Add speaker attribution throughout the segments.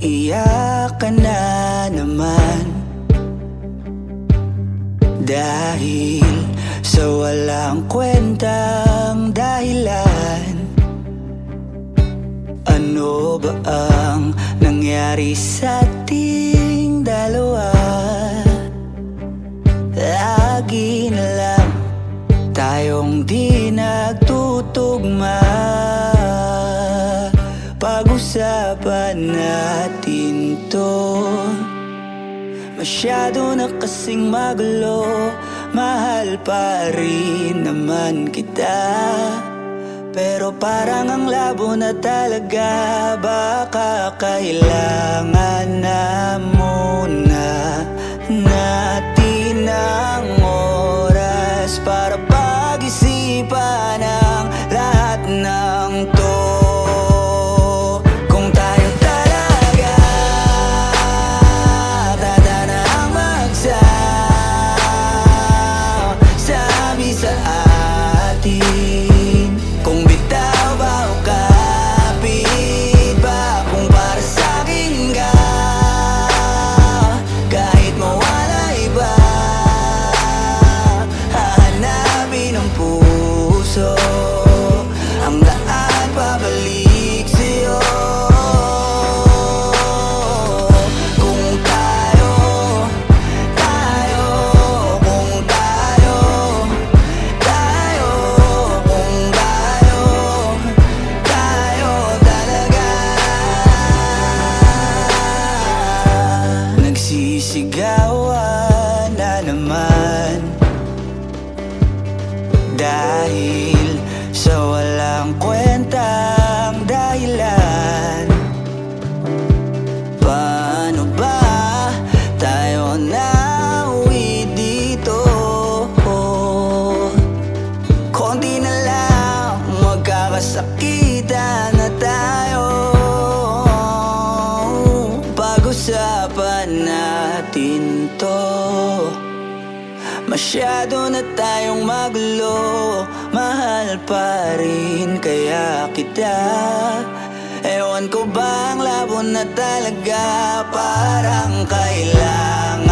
Speaker 1: Umiiyak ka na naman Dahil sa walang kwentang dahilan Ano ba ang nangyari sa ating dalawa? Lagi na lang tayong di nagtutugma Pag-usapan natin to. Masyado na kasing magulo Mahal pa rin naman kita. Pero parang ang labo na talaga Baka kailangan na ti. Dahil Masyado na tayong magulo. Mahal pa rin kaya kita. Ewan ko ba ang labo na talaga? Parang kailangan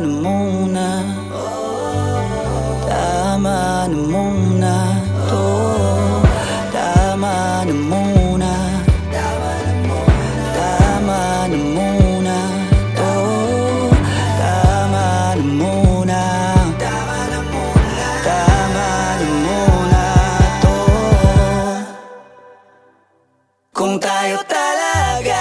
Speaker 1: na muna. Tama na muna. To Tama na muna. Tama na muna. To Tama na muna. Tama na muna. To Kung tayo talaga